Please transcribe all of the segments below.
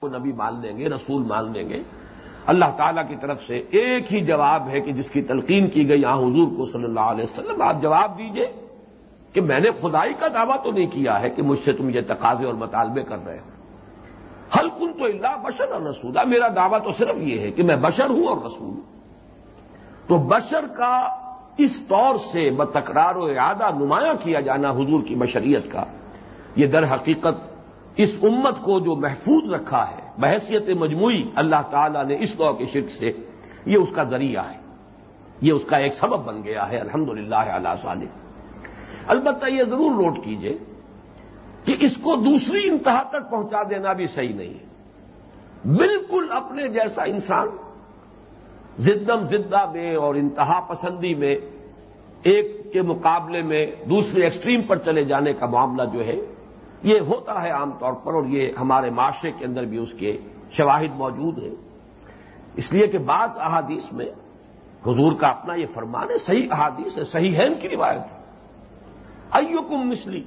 کو نبی مان لیں گے، رسول مان لیں گے۔ اللہ تعالیٰ کی طرف سے ایک ہی جواب ہے کہ جس کی تلقین کی گئی، یہاں حضور کو صلی اللہ علیہ وسلم، آپ جواب دیجیے کہ میں نے خدائی کا دعویٰ تو نہیں کیا ہے کہ مجھ سے تم یہ تقاضے اور مطالبے کر رہے ہو۔ ہلکن تو اللہ بشر اور رسولہ میرا دعویٰ تو صرف یہ ہے کہ میں بشر ہوں اور رسول ہوں۔ تو بشر کا اس طور سے بتکرار و ارادہ نمایاں کیا جانا حضور کی بشریت کا، یہ در حقیقت اس امت کو جو محفوظ رکھا ہے، بحثیت مجموعی اللہ تعالی نے اس طور کے شرک سے، یہ اس کا ذریعہ ہے۔ یہ اس کا ایک سبب بن گیا ہے۔ الحمد للہ اللہ البتہ یہ ضرور نوٹ کیجیے کہ اس کو دوسری انتہا تک پہنچا دینا بھی صحیح نہیں ہے۔ بالکل اپنے جیسا انسان، زدم زدہ میں اور انتہا پسندی میں، ایک کے مقابلے میں دوسرے ایکسٹریم پر چلے جانے کا معاملہ جو ہے یہ ہوتا ہے عام طور پر اور یہ ہمارے معاشرے کے اندر بھی اس کے شواہد موجود ہیں۔ اس لیے کہ بعض احادیث میں حضور کا اپنا یہ فرمان ہے، صحیح احادیث ہے، صحیح ہے ان کی روایت۔ ہے ایو کم مسلی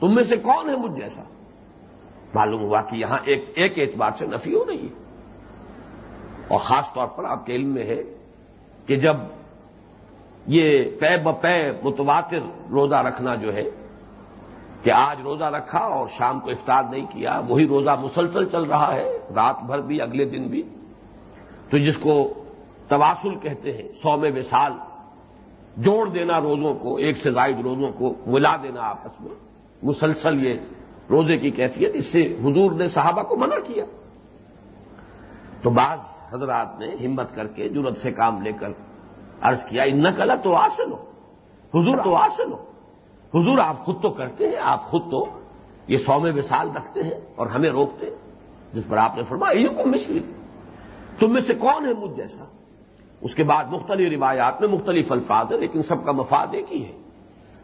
تم میں سے کون ہے مجھ جیسا؟ معلوم ہوا کہ یہاں ایک ایک اعتبار سے نفی ہو رہی ہے۔ اور خاص طور پر آپ کے علم میں ہے کہ جب یہ پے بے متواتر روزہ رکھنا جو ہے کہ آج روزہ رکھا اور شام کو افطار نہیں کیا، وہی روزہ مسلسل چل رہا ہے، رات بھر بھی، اگلے دن بھی۔ تو جس کو تواسل کہتے ہیں سو میں وسال جوڑ دینا روزوں کو، ایک سے زائد روزوں کو، ملا دینا آپس میں۔ مسلسل یہ روزے کی کیفیت، اس سے حضور نے صحابہ کو منع کیا۔ تو بعض حضرات نے ہمت کر کے جرت سے کام لے کر عرض کیا ان کلا تو آسن ہو حضور تو آسن ہو۔ حضور، آپ خود تو کرتے ہیں، آپ خود تو یہ سو میں وسال رکھتے ہیں اور ہمیں روکتے ہیں، جس پر آپ نے فرمایا یہ کو مشکل تم میں سے کون ہے مجھ جیسا؟ اس کے بعد مختلف روایات میں مختلف الفاظ ہیں، لیکن سب کا مفاد ایک ہی ہے۔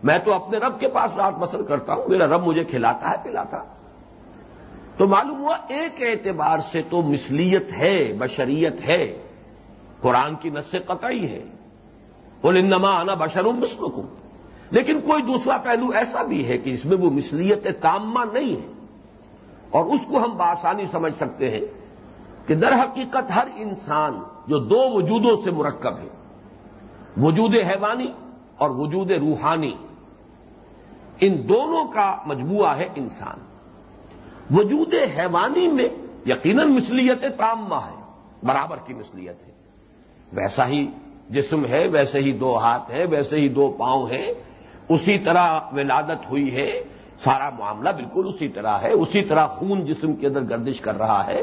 میں تو اپنے رب کے پاس رات بسر کرتا ہوں، میرا رب مجھے کھلاتا ہے، پلاتا تو معلوم ہوا، ایک اعتبار سے تو مثلیت ہے، بشریت ہے۔ قرآن کی نس قطعی ہے۔ بول انما آنا بشروم بسمکم لیکن کوئی دوسرا پہلو ایسا بھی ہے کہ اس میں وہ مثلیت تامہ نہیں ہے اور اس کو ہم بآسانی سمجھ سکتے ہیں کہ در حقیقت ہر انسان جو دو وجودوں سے مرکب ہے، وجود حیوانی اور وجود روحانی، ان دونوں کا مجموعہ ہے انسان۔ وجود حیوانی میں یقیناً مثلیت تامہ ہے، برابر کی مثلیت ہے۔ ویسا ہی جسم ہے، ویسے ہی دو ہاتھ ہیں، ویسے ہی دو پاؤں ہیں اسی طرح ولادت ہوئی ہے، سارا معاملہ بالکل اسی طرح ہے، اسی طرح خون جسم کے اندر گردش کر رہا ہے۔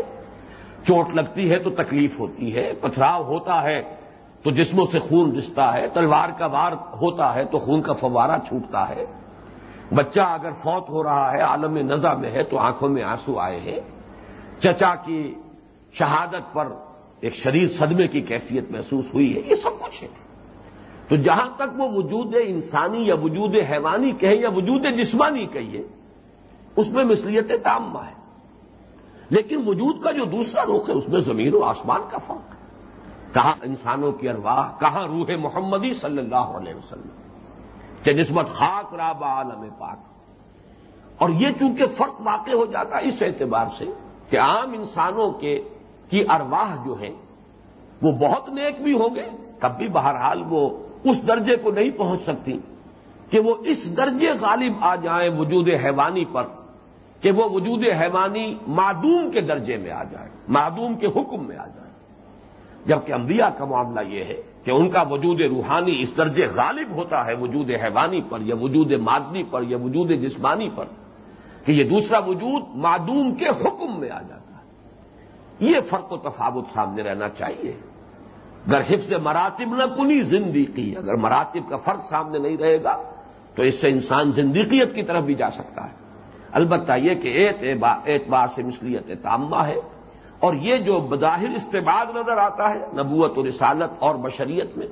چوٹ لگتی ہے تو تکلیف ہوتی ہے، پتھراؤ ہوتا ہے تو جسموں سے خون رستا ہے، تلوار کا وار ہوتا ہے تو خون کا فوارہ چھوٹتا ہے۔ بچہ اگر فوت ہو رہا ہے، عالم نزا میں ہے تو آنکھوں میں آنسو آئے ہیں۔ چچا کی شہادت پر ایک شریر صدمے کی کیفیت محسوس ہوئی ہے، یہ سب کچھ ہے۔ تو جہاں تک وہ وجود انسانی یا وجود حیوانی کہیں یا وجود جسمانی کہیے، اس میں مثلیت تامہ ہے۔ لیکن وجود کا جو دوسرا رخ ہے، اس میں زمین و آسمان کا فرق ہے۔ کہاں انسانوں کی ارواح، کہاں روح محمدی صلی اللہ علیہ وسلم۔ کہ نسبت خاک راب عالم پاک۔ اور یہ چونکہ فرق واقع ہو جاتا ہے، اس اعتبار سے کہ عام انسانوں کے کی ارواح جو ہے وہ بہت نیک بھی ہوں گے، تب بھی بہرحال وہ اس درجے کو نہیں پہنچ سکتی کہ وہ اس درجے غالب آ جائیں وجود حیوانی پر کہ وہ وجود حیوانی معدوم کے درجے میں آ جائے، معدوم کے حکم میں آ جائے۔ جبکہ انبیاء کا معاملہ یہ ہے کہ ان کا وجود روحانی اس درجے غالب ہوتا ہے، وجود حیوانی پر، یا وجود مادنی پر، یا وجود جسمانی پر، کہ یہ دوسرا وجود معدوم کے حکم میں آ جاتا ہے۔ یہ فرق و تفاوت سامنے رہنا چاہیے۔ اگر حفظ مراتب نہ کنی، زندگی۔ اگر مراتب کا فرق سامنے نہیں رہے گا، تو اس سے انسان زندگیت کی طرف بھی جا سکتا ہے۔ البتہ یہ کہ اعتبار سے مثلیت تامہ ہے۔ اور یہ جو بظاہر استباد نظر آتا ہے، نبوت و رسالت اور بشریت میں،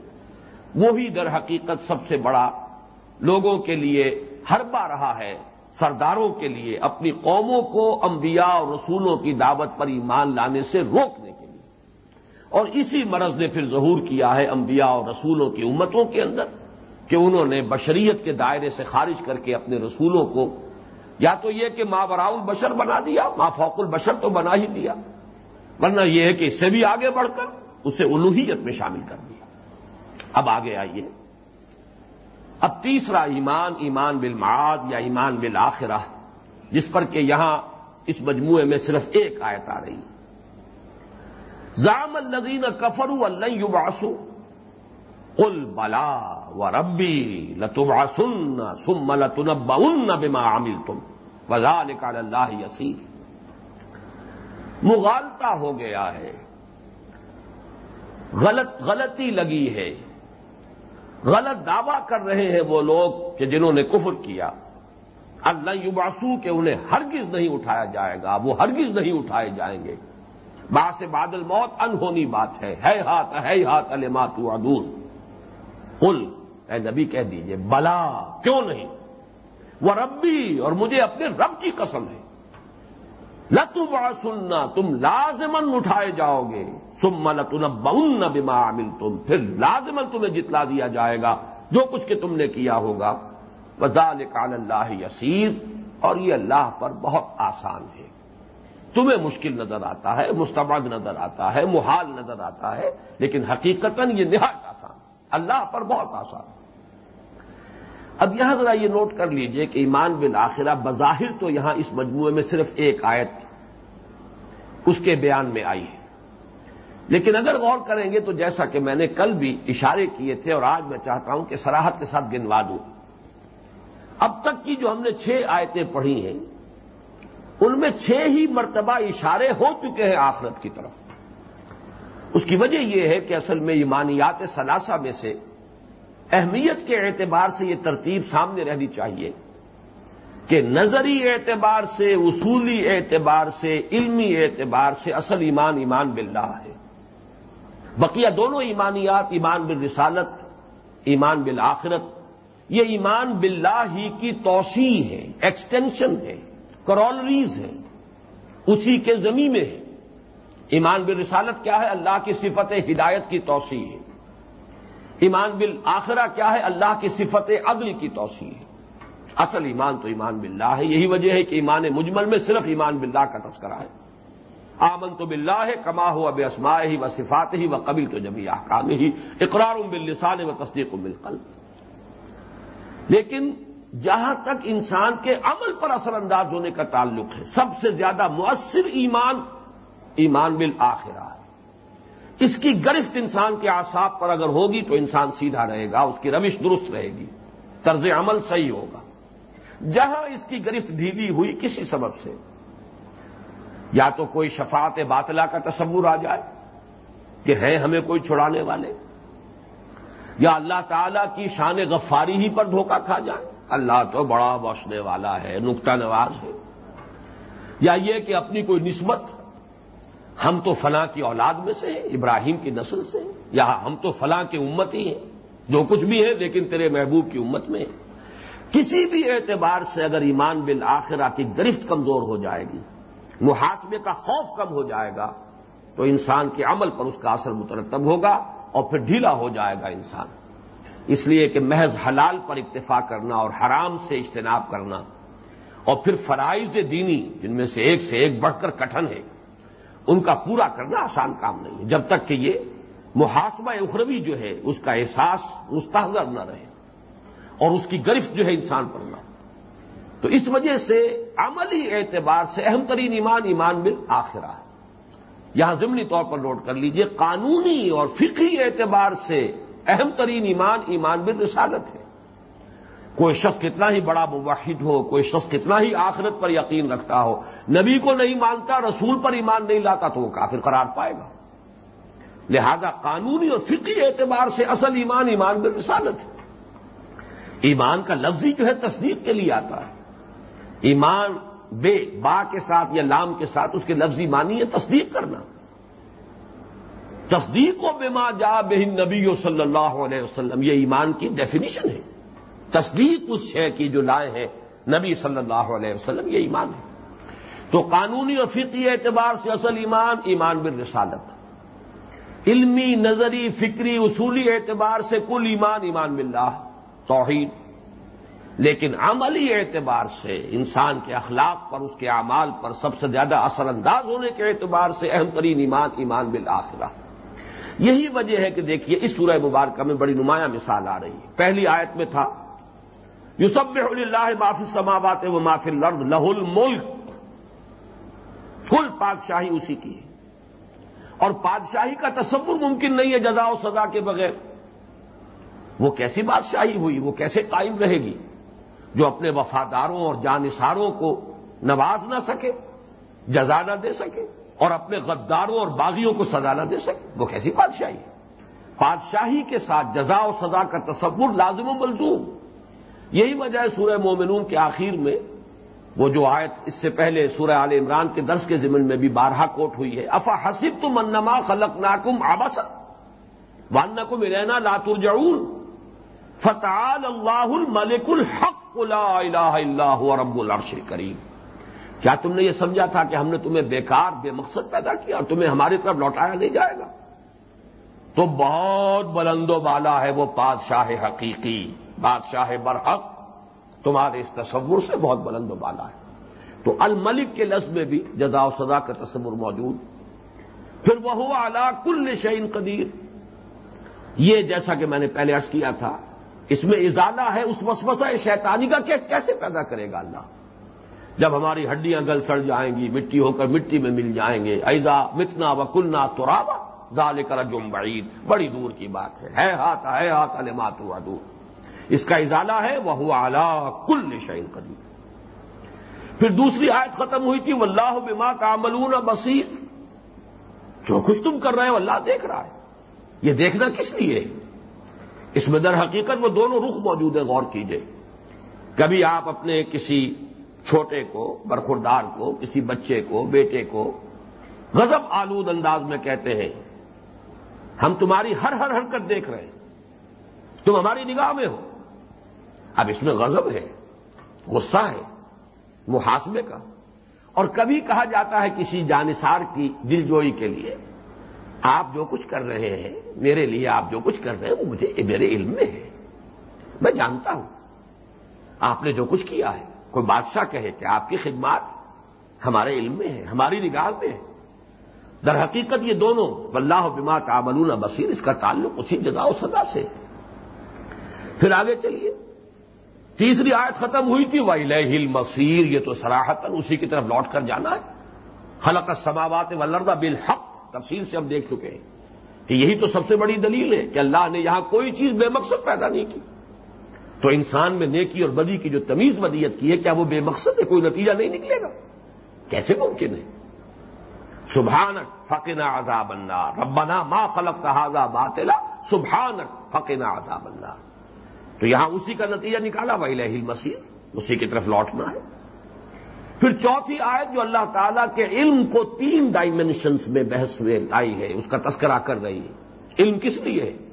وہی در حقیقت سب سے بڑا لوگوں کے لیے ہربا رہا ہے۔ سرداروں کے لیے، اپنی قوموں کو انبیاء اور رسولوں کی دعوت پر ایمان لانے سے روکنے کے اور اسی مرض نے پھر ظہور کیا ہے انبیاء اور رسولوں کی امتوں کے اندر کہ انہوں نے بشریت کے دائرے سے خارج کر کے اپنے رسولوں کو یا تو یہ کہ ماں براؤل بشر بنا دیا ماں فوق البشر تو بنا ہی دیا، ورنہ یہ ہے کہ اس سے بھی آگے بڑھ کر اسے الوحیت میں شامل کر دیا۔ اب آگے آئیے۔ اب تیسرا ایمان ایمان بالمعاد یا ایمان بالآخرہ، جس پر کہ یہاں اس مجموعے میں صرف ایک آیت آ رہی۔ ہے زام النزین کفرو اللہ یباسو قل بلا و ربی لتباسن سم لتنبا بما عمل تم وزال اللہ یسیر مغالتا ہو گیا ہے. غلط غلطی لگی ہے. غلط دعویٰ کر رہے ہیں وہ لوگ کہ جنہوں نے کفر کیا. اللہ یوباسو کہ انہیں ہرگز نہیں اٹھایا جائے گا. وہ ہرگز نہیں اٹھائے جائیں گے. باس بادل موت انہونی بات ہے۔ ہے ہاتھ ہے ہاتھ المات ادون کل اے نبی کہہ دیجیے، بلا، کیوں نہیں؟ وہ ربی، اور مجھے اپنے رب کی قسم ہے۔ لتو با سننا تم لازمن اٹھائے جاؤ گے۔ سم لتن بن بما عمل تم پھر لازمن تمہیں جتلا دیا جائے گا، جو کچھ کہ تم نے کیا ہوگا۔ وزال کال اللہ یسیر، اور یہ اللہ پر بہت آسان ہے۔ تمہیں مشکل نظر آتا ہے مستبد نظر آتا ہے، محال نظر آتا ہے، لیکن حقیقت یہ نہایت آسان اللہ پر بہت آسان اب یہاں ذرا یہ نوٹ کر لیجیے کہ ایمان بالآخرہ بظاہر تو یہاں اس مجموعے میں صرف ایک آیت اس کے بیان میں آئی ہے۔ لیکن اگر غور کریں گے تو جیسا کہ میں نے کل بھی اشارے کیے تھے اور آج میں چاہتا ہوں کہ سراہد کے ساتھ گنوا دوں۔ اب تک کی جو ہم نے چھ آیتیں پڑھی ہیں ان میں چھ ہی مرتبہ اشارے ہو چکے ہیں آخرت کی طرف۔ اس کی وجہ یہ ہے کہ اصل میں ایمانیات ثلاثہ میں سے اہمیت کے اعتبار سے یہ ترتیب سامنے رہنی چاہیے کہ نظری اعتبار سے، اصولی اعتبار سے، علمی اعتبار سے اصل ایمان ایمان باللہ ہے۔ بقیہ دونوں ایمانیات، ایمان بالرسالت، ایمان بالآخرت، یہ ایمان باللہ ہی کی توسیع ہے ایکسٹینشن ہے۔ کرولریز ہے، اسی کے زمین میں ہے۔ ایمان بالرسالت کیا ہے؟ اللہ کی صفت ہدایت کی توسیع ہے۔ ایمان بالآخرہ کیا ہے؟ اللہ کی صفت عدل کی توسیع ہے۔ اصل ایمان تو ایمان باللہ ہے، یہی وجہ ہے کہ ایمان مجمل میں صرف ایمان باللہ کا تذکرہ ہے۔ آمن تو بلّہ ہے کما ہو اب اسماء ہی و صفات ہی و قبل تو جبھی احکام ہی اقرار باللسان و تصدیق بالقلب۔ لیکن جہاں تک انسان کے عمل پر اثر انداز ہونے کا تعلق ہے، سب سے زیادہ مؤثر ایمان ایمان بالآخرہ ہے۔ اس کی گرفت انسان کے آساب پر اگر ہوگی تو انسان سیدھا رہے گا، اس کی روش درست رہے گی، طرز عمل صحیح ہوگا۔ جہاں اس کی گرفت ڈھیلی ہوئی کسی سبب سے، یا تو کوئی شفاعت باطلہ کا تصور آ جائے کہ ہے ہمیں کوئی چھڑانے والے، یا اللہ تعالی کی شان غفاری ہی پر دھوکہ کھا جائے۔ اللہ تو بڑا بخشنے والا ہے، نقطہ نواز ہے۔ یا یہ کہ اپنی کوئی نسبت، ہم تو فلاں کی اولاد میں سے ابراہیم کی نسل سے یا ہم تو فلاں کی امت ہی ہیں، جو کچھ بھی ہے لیکن تیرے محبوب کی امت میں کسی بھی اعتبار سے اگر ایمان بل کی گرفت کمزور ہو جائے گی، محاسبے کا خوف کم ہو جائے گا، تو انسان کے عمل پر اس کا اثر مترتب ہوگا اور پھر ڈھیلا ہو جائے گا انسان۔ اس لیے کہ محض حلال پر اکتفا کرنا اور حرام سے اجتناب کرنا اور پھر فرائض دینی جن میں سے ایک سے ایک بڑھ کر کٹھن ہے، ان کا پورا کرنا آسان کام نہیں ہے۔ جب تک کہ یہ محاسبہ اخروی جو ہے، اس کا احساس مستحضر نہ رہے اور اس کی گرفت جو ہے انسان پر نہ تو اس وجہ سے عملی اعتبار سے اہم ترین ایمان ایمان بل آخرہ ہے۔ یہاں ضمنی طور پر نوٹ کر لیجیے، قانونی اور فقی اعتبار سے اہم ترین ایمان ایمان بل رسالت ہے۔ کوئی شخص کتنا ہی بڑا موحد ہو، کوئی شخص کتنا ہی آخرت پر یقین رکھتا ہو، نبی کو نہیں مانتا، رسول پر ایمان نہیں لاتا، تو وہ کافر قرار پائے گا۔ لہذا قانونی اور فقی اعتبار سے اصل ایمان ایمان بل رسالت ہے۔ ایمان کا لفظی جو ہے تصدیق کے لیے آتا ہے۔ ایمان بے، با کے ساتھ یا لام کے ساتھ اس کے لفظی مانی ہے تصدیق کرنا۔ تصدیق و بما جا بہن نبی صلی اللہ علیہ وسلم، یہ ایمان کی ڈیفینیشن ہے۔ تصدیق اس شے کی جو لائے ہیں نبی صلی اللہ علیہ وسلم، یہ ایمان ہے۔ تو قانونی اور فقی اعتبار سے اصل ایمان ایمان بن رسالت علمی، نظری، فکری، اصولی اعتبار سے کل ایمان ایمان باللہ، توحید۔ لیکن عملی اعتبار سے، انسان کے اخلاق پر، اس کے اعمال پر سب سے زیادہ اثر انداز ہونے کے اعتبار سے اہم ترین ایمان ایمان بالآخرہ۔ یہی وجہ ہے کہ دیکھیے اس سورہ مبارکہ میں بڑی نمایاں مثال آ رہی ہے۔ پہلی آیت میں تھا یوسف اللہ معافی سماوات و معافی لرد لہ الملک۔ کل بادشاہی اسی کی ہے۔ اور بادشاہی کا تصور ممکن نہیں ہے جزا و سزا کے بغیر۔ وہ کیسی بادشاہی ہوئی؟ وہ کیسے قائم رہے گی؟ جو اپنے وفاداروں اور جانصاروں کو نواز نہ سکے، جزا نہ دے سکے۔ اور اپنے غداروں اور باغیوں کو سزا نہ دے سکے۔ وہ کیسی بادشاہی بادشاہی کے ساتھ جزا و سزا کا تصور لازم و ملزوم۔ یہی وجہ ہے سورہ مومنون کے آخر میں وہ جو آیت اس سے پہلے سورہ عال عمران کے درس کے ضمن میں بھی بارہا کوٹ ہوئی ہے۔ افا حسب تم انما خلق ناکم آبس وان کو ملینا لاتر جعون فتح اللہ الملک الحق، لا الہ اللہ رب العرش کریم کیا تم نے یہ سمجھا تھا کہ ہم نے تمہیں بیکار، بے مقصد پیدا کیا اور تمہیں ہماری طرف لوٹایا نہیں جائے گا؟ تو بہت بلند و بالا ہے وہ بادشاہ حقیقی، بادشاہ برحق۔ تمہارے اس تصور سے بہت بلند و بالا ہے۔ تو الملک کے لفظ میں بھی جزا و سزا کا تصور موجود۔ پھر وہ اعلی کل شعین قدیر۔ یہ جیسا کہ میں نے پہلے عرض کیا تھا، اس میں ازالہ ہے، اس وسوسہ شیطانی کا کیسے پیدا کرے گا اللہ؟ جب ہماری ہڈیاں گل سڑ جائیں گی، مٹی ہو کر مٹی میں مل جائیں گے۔ ایزا متنا و کلنا تو زال کر جم بعید۔ بڑی دور کی بات ہے۔ ہے ہاتھ ہے ہاتھ علمات ہوا دور اس کا ازالہ ہے وہ ہوا اعلی کل شعین قدیم پھر دوسری آیت ختم ہوئی تھی وہ اللہ بما کا ملون بصیر۔ جو کچھ تم کر رہے ہو، اللہ دیکھ رہا ہے۔ یہ دیکھنا کس لیے؟ اس میں در حقیقت وہ دونوں رخ موجود ہیں، غور کیجیے۔ کبھی آپ اپنے کسی چھوٹے کو، برخوردار کو، کسی بچے کو، بیٹے کو۔ غضب آلود انداز میں کہتے ہیں، ہم تمہاری ہر ہر حرکت دیکھ رہے ہیں۔ تم ہماری نگاہ میں ہو۔ اب اس میں غضب ہے، غصہ ہے، محاسبے کا۔ اور کبھی کہا جاتا ہے کسی جانسار کی دل جوئی کے لیے، آپ جو کچھ کر رہے ہیں، میرے لیے آپ جو کچھ کر رہے ہیں، وہ مجھے، میرے علم میں ہے۔ میں جانتا ہوں، آپ نے جو کچھ کیا ہے۔ کوئی بادشاہ کہے کہ آپ کی خدمات ہمارے علم میں ہے، ہماری نگاہ میں ہے۔ در حقیقت یہ دونوں، واللہ بما تعملون بصیر، اس کا تعلق اسی جگہ و سدا سے پھر آگے چلیے۔ تیسری آیت ختم ہوئی تھی وہ ہل مسیر یہ تو سراہتن اسی کی طرف لوٹ کر جانا ہے۔ خلق سماوات ولردہ بالحق، تفصیل سے ہم دیکھ چکے ہیں کہ یہی تو سب سے بڑی دلیل ہے کہ اللہ نے یہاں کوئی چیز بے مقصد پیدا نہیں کی۔ تو انسان میں نیکی اور بدی کی جو تمیز ودیت کی ہے، کیا وہ بے مقصد ہے؟ کوئی نتیجہ نہیں نکلے گا۔ کیسے ممکن ہے؟ سبحانک فقنا عذاب النار۔ ربنا ما خلق تحاظا باطلا، سبحانک فقنا عذاب النار۔ تو یہاں اسی کا نتیجہ نکالا وہی لہل مسیح اسی کی طرف لوٹنا ہے۔ پھر چوتھی آیت جو اللہ تعالیٰ کے علم کو تین ڈائمینشنس میں بحث میں لائی ہے، اس کا تذکرہ کر رہی ہے۔ علم کس لیے ہے؟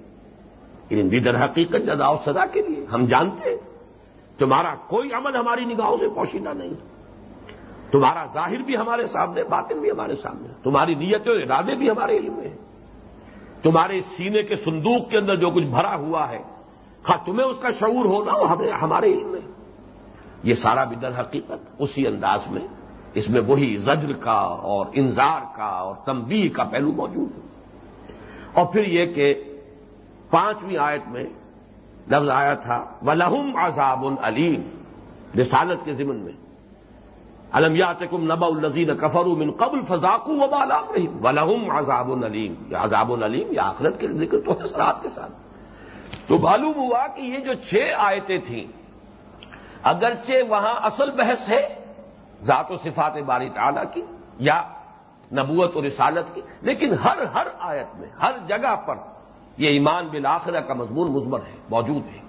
بھی در حقیقت جدا و کے لیے۔ ہم جانتے ہیں۔ تمہارا کوئی عمل ہماری نگاہوں سے پوشیدہ نہیں۔ تمہارا ظاہر بھی ہمارے سامنے، باطن بھی ہمارے سامنے۔ تمہاری نیت و ارادے بھی ہمارے علم میں ہیں۔ تمہارے سینے کے صندوق کے اندر جو کچھ بھرا ہوا ہے، خواہ تمہیں اس کا شعور ہونا وہ ہمارے علم میں۔ یہ سارا بھی در حقیقت اسی انداز میں، اس میں وہی زجر کا اور انذار کا اور تمبی کا پہلو موجود ہے۔ اور پھر یہ کہ پانچویں آیت میں لفظ آیا تھا ولہم عذاب العلیم رسالت کے ضمن میں۔ المیات کم نبا الزین کفر من قبل فضاقو و رحیم ولہم عذاب العلیم یا عذاب العلیم، یا آخرت کے ذکر تو حسرات کے ساتھ۔ تو معلوم ہوا کہ یہ جو چھ آیتیں تھیں، اگرچہ وہاں اصل بحث ہے ذات و صفات باری تعالیٰ کی یا نبوت و رسالت کی، لیکن ہر ہر آیت میں، ہر جگہ پر یہ ایمان بالآخرہ کا مضمون مزمر ہے، موجود ہے۔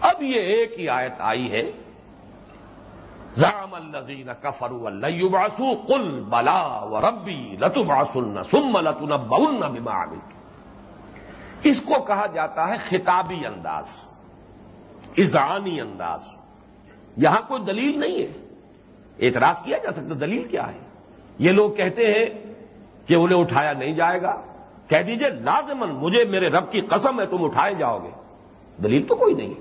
اب یہ ایک ہی آیت آئی ہے۔ زام الزین کفر باسو کل بلا و ربی لتو باسن سم لتن بما اس کو کہا جاتا ہے خطابی انداز ایزانی انداز۔ یہاں کوئی دلیل نہیں ہے۔ اعتراض کیا جا سکتا دلیل کیا ہے؟ یہ لوگ کہتے ہیں کہ انہیں اٹھایا نہیں جائے گا۔ کہہ دیجیے لازمن مجھے میرے رب کی قسم ہے، تم اٹھائے جاؤ گے۔ دلیل تو کوئی نہیں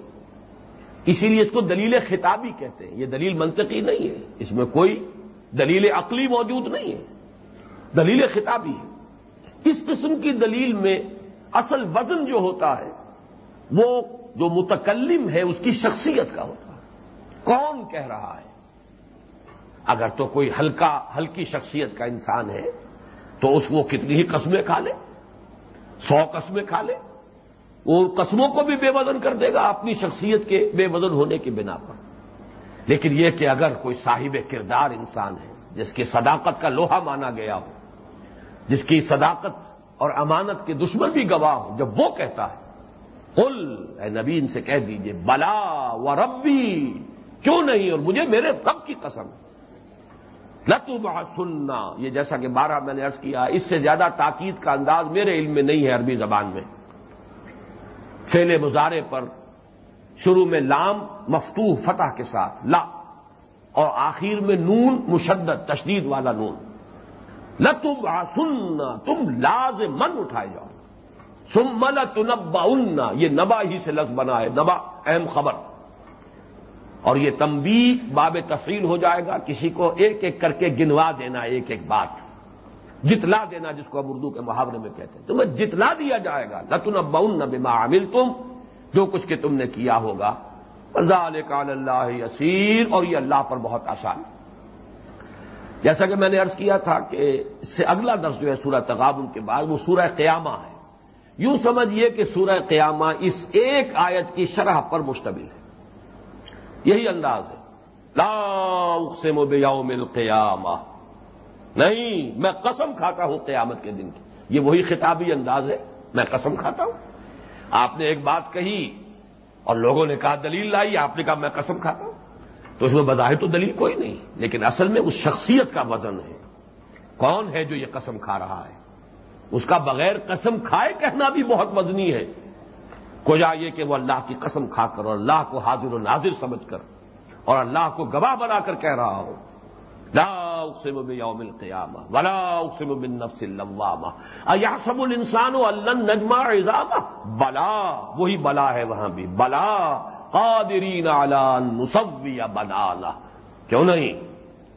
اسی لیے اس کو دلیل خطابی کہتے ہیں۔ یہ دلیل منطقی نہیں ہے۔ اس میں کوئی دلیل عقلی موجود نہیں ہے۔ دلیل خطابی ہے۔ اس قسم کی دلیل میں اصل وزن جو ہوتا ہے، وہ جو متکلم ہے، اس کی شخصیت کا ہوتا ہے۔ کون کہہ رہا ہے؟ اگر تو کوئی ہلکا، ہلکی شخصیت کا انسان ہے، تو اس وہ کتنی ہی قسمیں کھا لے۔ سو قسمیں کھا لے، وہ قسموں کو بھی بے وزن کر دے گا، اپنی شخصیت کے بے وزن ہونے کی بنا پر۔ لیکن یہ کہ اگر کوئی صاحب کردار انسان ہے، جس کی صداقت کا لوہا مانا گیا ہو، جس کی صداقت اور امانت کے دشمن بھی گواہ ہو، جب وہ کہتا ہے، قل، اے نبی، ان سے کہہ دیجیے، بلا و ربی کیوں نہیں؟ اور مجھے میرے رب کی قسم۔ لتو سننا یہ جیسا کہ بارہ میں نے ارض کیا، اس سے زیادہ تاکید کا انداز میرے علم میں نہیں ہے عربی زبان میں۔ فیل مظاہرے پر شروع میں لام، مفتوح، فتح کے ساتھ، لا، اور آخر میں نون، مشدد، تشدید والا نون۔ لتم سننا تم لاز من اٹھائے جاؤ۔ سم مل تنبا یہ نبا ہی سے لفظ بنا ہے، نبا، اہم خبر۔ اور یہ تمبی باب تفریل ہو جائے گا، کسی کو ایک ایک کر کے گنوا دینا، ایک ایک بات، جتلا دینا جس کو ہم اردو کے محاورے میں کہتے ہیں۔ تمہیں جتلا دیا جائے گا۔ نتن بن بما عامل تم جو کچھ کہ تم نے کیا ہوگا۔ کال اللہ اسیر اور یہ اللہ پر بہت آسان جیسا کہ میں نے ارض کیا تھا کہ اس سے اگلا درس جو ہے سورہ تغابن کے بعد، وہ سورہ قیامہ ہے۔ یوں سمجھیے کہ سورہ قیامہ اس ایک آیت کی شرح پر مشتمل ہے۔ یہی انداز ہے۔ لا اقسم بیوم القیامہ۔ نہیں، میں قسم کھاتا ہوں قیامت کے دن کی۔ یہ وہی خطابی انداز ہے۔ میں قسم کھاتا ہوں۔ آپ نے ایک بات کہی اور لوگوں نے کہا، دلیل لائی۔ آپ نے کہا، میں قسم کھاتا ہوں۔ تو اس میں بظاہر تو دلیل کوئی نہیں، لیکن اصل میں اس شخصیت کا وزن ہے۔ کون ہے جو یہ قسم کھا رہا ہے؟ اس کا بغیر قسم کھائے کہنا بھی بہت وزنی ہے۔ کو یہ کہ وہ اللہ کی قسم کھا کر اور اللہ کو حاضر و ناظر سمجھ کر اور اللہ کو گواہ بنا کر کہہ رہا ہو۔ لا اقسم بیوم القیامہ، ولا اقسم بالنفس اللوامہ۔ ایحسب الانسان ان نجمع عظامہ؟ بلا، وہی بلا ہے وہاں بھی۔ بلا، قادرین علی ان نسوی بنانا۔ کیوں نہیں؟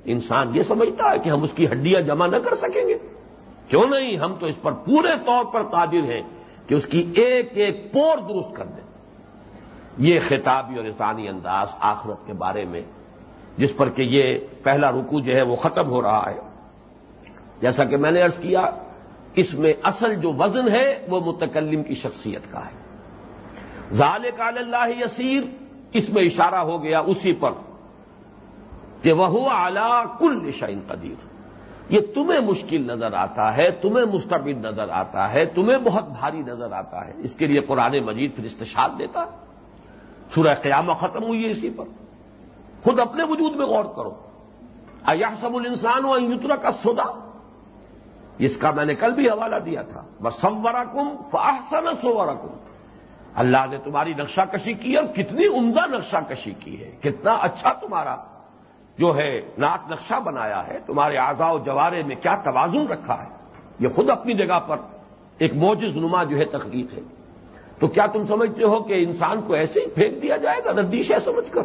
انسان یہ سمجھتا ہے کہ ہم اس کی ہڈیاں جمع نہ کر سکیں گے۔ کیوں نہیں؟ ہم تو اس پر پورے طور پر قادر ہیں۔ کہ اس کی ایک ایک پور درست کر دیں یہ خطابی اور رسانی انداز آخرت کے بارے میں، جس پر کہ یہ پہلا رکو جو ہے وہ ختم ہو رہا ہے۔ جیسا کہ میں نے ارض کیا، اس میں اصل جو وزن ہے وہ متکلم کی شخصیت کا ہے۔ ظال کال اللہ یسیر، اس میں اشارہ ہو گیا اسی پر کہ وہ اعلی کل شعین قدیر۔ یہ تمہیں مشکل نظر آتا ہے، تمہیں مستقبل نظر آتا ہے، تمہیں بہت بھاری نظر آتا ہے۔ اس کے لیے قرآن مجید پھر استشاد دیتا ہے۔ سورہ قیامہ ختم ہوئی ہے اسی پر۔ خود اپنے وجود میں غور کرو۔ ایا سب الانسان و یوترا کا سودا اس کا میں نے کل بھی حوالہ دیا تھا۔ بس سمورا کم فاحسن سوورا کم اللہ نے تمہاری نقشہ کشی کی اور کتنی عمدہ نقشہ کشی کی ہے۔ کتنا اچھا تمہارا جو ہے ناک نقشہ بنایا ہے، تمہارے آزا و جوارے میں کیا توازن رکھا ہے؟ یہ خود اپنی جگہ پر ایک موجز نما جو ہے تخلیق ہے۔ تو کیا تم سمجھتے ہو کہ انسان کو ایسے ہی پھینک دیا جائے گا؟ ردیش ہے، سمجھ کر۔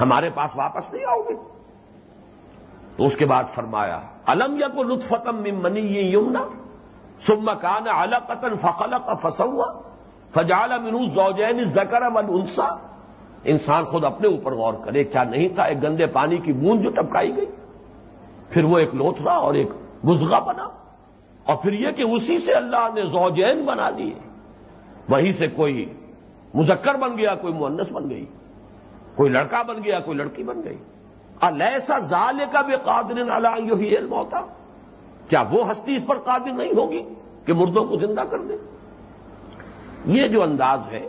ہمارے پاس واپس نہیں آؤ گے۔ تو اس کے بعد فرمایا، الم یا کو لطفتم منی یہ یمنا سم کان اعلی فقل کا فسوا فجال منو زوجین زکر من انسا انسان خود اپنے اوپر غور کرے کیا نہیں تھا؟ ایک گندے پانی کی بوند جو ٹپکائی گئی۔ پھر وہ ایک لوتھرا اور ایک گزگا بنا۔ اور پھر یہ کہ اسی سے اللہ نے زوجین بنا دیے وہیں سے کوئی مذکر بن گیا، کوئی مونس بن گئی۔ کوئی لڑکا بن گیا، کوئی لڑکی بن گئی۔ الیسا ظال کا بھی قادر ہی علم ہوتا کیا وہ ہستی اس پر قادر نہیں ہوگی کہ مردوں کو زندہ کر دے؟ یہ جو انداز ہے،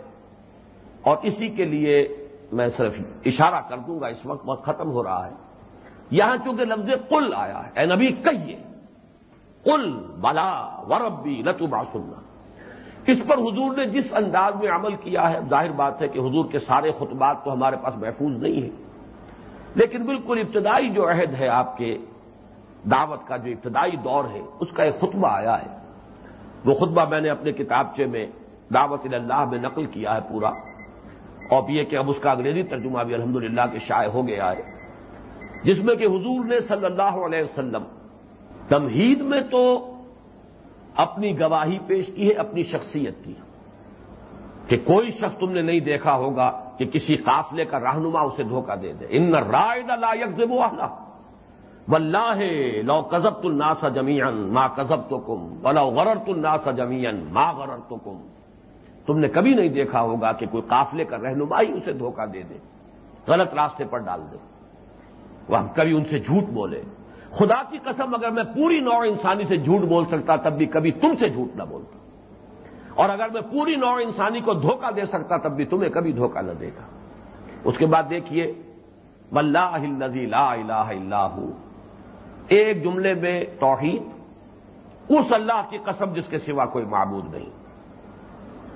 اور اسی کے لیے میں صرف اشارہ کر دوں گا، اس وقت وقت ختم ہو رہا ہے۔ یہاں چونکہ لفظ قل آیا ہے، اے نبی کہیے، قل بلا وربی لتو سننا اس پر حضور نے جس انداز میں عمل کیا ہے، ظاہر بات ہے کہ حضور کے سارے خطبات تو ہمارے پاس محفوظ نہیں ہیں۔ لیکن بالکل ابتدائی جو عہد ہے آپ کے، دعوت کا جو ابتدائی دور ہے، اس کا ایک خطبہ آیا ہے۔ وہ خطبہ میں نے اپنے کتابچے میں دعوت اللہ میں نقل کیا ہے پورا۔ اور یہ کہ اب اس کا انگریزی ترجمہ بھی الحمدللہ کے شائع ہو گیا ہے۔ جس میں کہ حضور نے صلی اللہ علیہ وسلم تمہید میں تو اپنی گواہی پیش کی ہے، اپنی شخصیت کی۔ کہ کوئی شخص تم نے نہیں دیکھا ہوگا کہ کسی قافلے کا رہنما اسے دھوکہ دے دے۔ ان رائے لا یکزب واللہ لو کزب الناس جمیان ماں کزب تو کم ولو غرر الناس جمیان ماں غرر تو کم تم نے کبھی نہیں دیکھا ہوگا کہ کوئی قافلے کا رہنما ہی اسے دھوکہ دے دے، غلط راستے پر ڈال دے۔ وہ ہم کبھی ان سے جھوٹ بولے۔ خدا کی قسم، اگر میں پوری نوع انسانی سے جھوٹ بول سکتا، تب بھی کبھی تم سے جھوٹ نہ بولتا۔ اور اگر میں پوری نوع انسانی کو دھوکہ دے سکتا، تب بھی تمہیں کبھی دھوکہ نہ دے گا۔ اس کے بعد دیکھیے ولہ نزی لا الہ اللہ ایک جملے میں توحید، اس اللہ کی قسم جس کے سوا کوئی معبود نہیں۔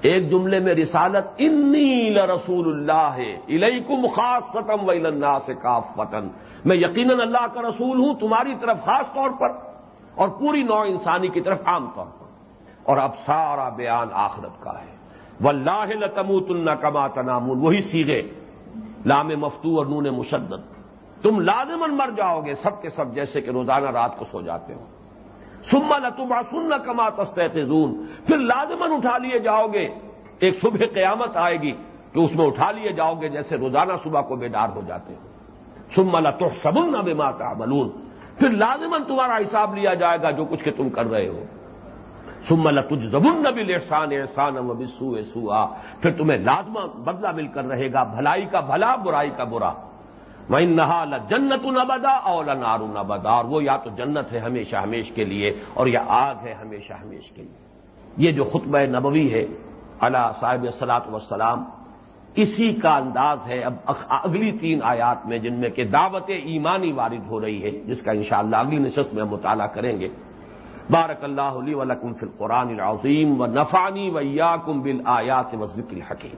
ایک جملے میں رسالت، انی رسول اللہ ہے الیکم خاص ستم و اللہ سے کاف وطن میں یقیناً اللہ کا رسول ہوں، تمہاری طرف خاص طور پر اور پوری نوع انسانی کی طرف عام طور پر۔ اور اب سارا بیان آخرت کا ہے۔ وہ اللہ لتموت اللہ کما تنامون۔ وہی سیگے لام مفتو اور نون مشدد۔ تم لازمن مر جاؤ گے، سب کے سب جیسے کہ روزانہ رات کو سو جاتے ہو۔ سما لتما سن کما تستون پھر لازمن اٹھا لیے جاؤ گے۔ ایک صبح قیامت آئے گی کہ اس میں اٹھا لیے جاؤ گے جیسے روزانہ صبح کو بیدار ہو جاتے ہیں سما لتو سبن نہ بے ماتا ملون پھر لازمن تمہارا حساب لیا جائے گا جو کچھ کہ تم کر رہے ہو۔ سم تجھ زبن نبی احسان احسان سو سو پھر تمہیں لازمہ بدلہ مل کر رہے گا۔ بھلائی کا بھلا، برائی کا برا۔ میں نہا جنت نبدا اور نارو نبدا اور وہ یا تو جنت ہے ہمیشہ ہمیش کے لیے اور یا آگ ہے ہمیشہ ہمیش کے لیے۔ یہ جو خطبہ نبوی ہے اللہ صاحب السلاط وسلام اسی کا انداز ہے اب اگلی تین آیات میں جن میں کہ دعوت ایمانی وارد ہو رہی ہے، جس کا انشاءاللہ اگلی نشست میں ہم مطالعہ کریں گے۔ بارک اللہ علی ولکم فی القرآن العظیم و نفانی ویا کم بل آیات و ذکر حکیم